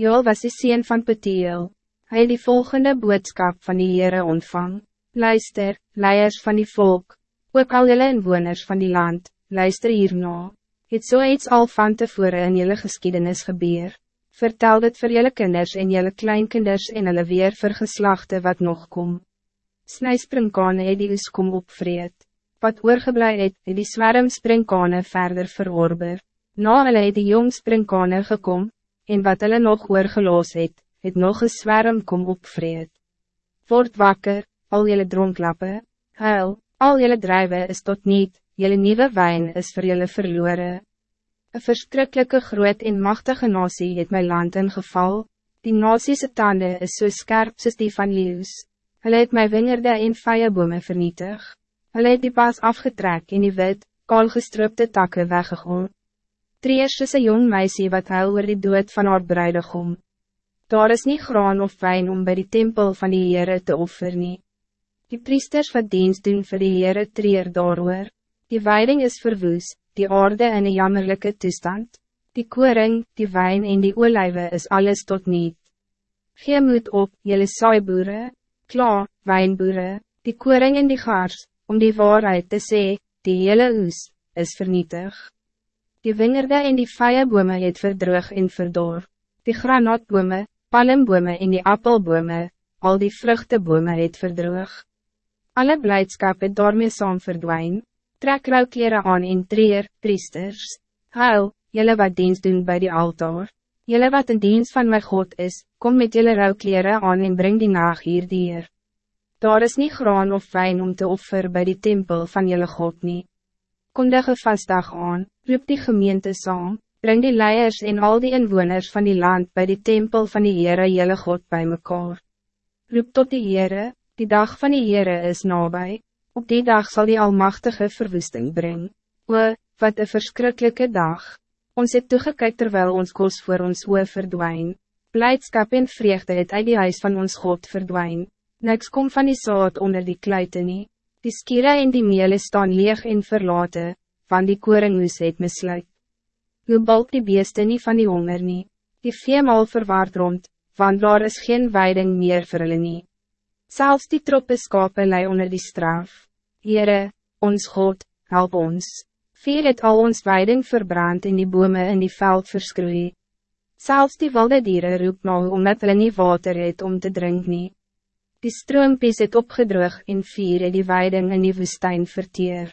Joel was de sien van Petiel. Hij die volgende boodschap van die Heere ontvang. Luister, leiers van die volk, ook al jylle inwoners van die land, luister hierna. Het so iets al van tevore in jylle geschiedenis gebeur. Vertel dit voor jylle kinders en jylle kleinkinders en hulle weer vir geslachte wat nog kom. Snij springkane het die kom opvreed. Wat oorgeblij het, het die swerm springkane verder verorber. Na hulle het die jong springkane gekom, en wat hulle nog oorgeloos het, het nog een swerm kom opvreed. Word wakker, al jylle dronklappe, huil, al jylle drijven is tot niet, jylle nieuwe wijn is voor jylle verloren. Een verschrikkelijke groot en machtige nasie het my land ingeval, die nasiese tanden is so scherp soos die van leeuws. Hulle het my wingerde en vijabome vernietig. Hulle het die pas afgetrek en die wit, kaalgestroopte takken weggegooid. Treers is een jong meisie wat huil oor die dood van haar bruidegom. Daar is niet graan of wijn om bij die tempel van die Heere te offer nie. Die priesters wat dienst doen vir die Heere treer daar Die weiding is verwoes, die aarde in een jammerlijke toestand. Die koring, die wijn en die olijven is alles tot niet. Gee moed op, jylle saaiboere, klaar, wijnboere, die koring en die gaars, om die waarheid te sê, die hele oes, is vernietig. Die wingerde en die vijabome het verdroog en verdor. Die granaatbome, palmbome en die appelbome, al die vruchtebome het verdroog. Alle blijdschap het daarmee saam verdwijn trek rouwkleren aan en treer, priesters, huil, jelle wat dienst doen bij die altaar, jelle wat een dienst van mijn God is, kom met jelle rouwkleren aan en breng die naag hier dier. Daar is niet graan of wijn om te offer bij die tempel van jelle God niet. Kondige vastdag aan, roep die gemeente saam, breng die leiers en al die inwoners van die land bij die tempel van die Heere jelle God bij mekaar. Roep tot die Heere, die dag van die Heere is nabij. Op die dag zal die almachtige verwoesting brengen. O, wat een verschrikkelijke dag. Ons het toegekyk terwijl ons kos voor ons oor verdwijn. Blijdschap en vreugde het uit die huis van ons God verdwijn. Niks kom van die saad onder die kluiten nie. Die skere en die meele staan leeg en verlaten, van die koringhoes het misluit. Hoe balk die beeste nie van die honger nie. Die veemal verwaard rond, want daar is geen weiding meer vir hulle nie. Zelfs die troppe skape lei onder die straf. Heere, ons God, help ons. Veel het al ons weiding verbrand en die bome in die veld verskroei. Zelfs die wilde dieren roep nou omdat hulle nie water het om te drinken. nie. Die stroompies het opgedroog en vier het die weiding in die woestijn verteer.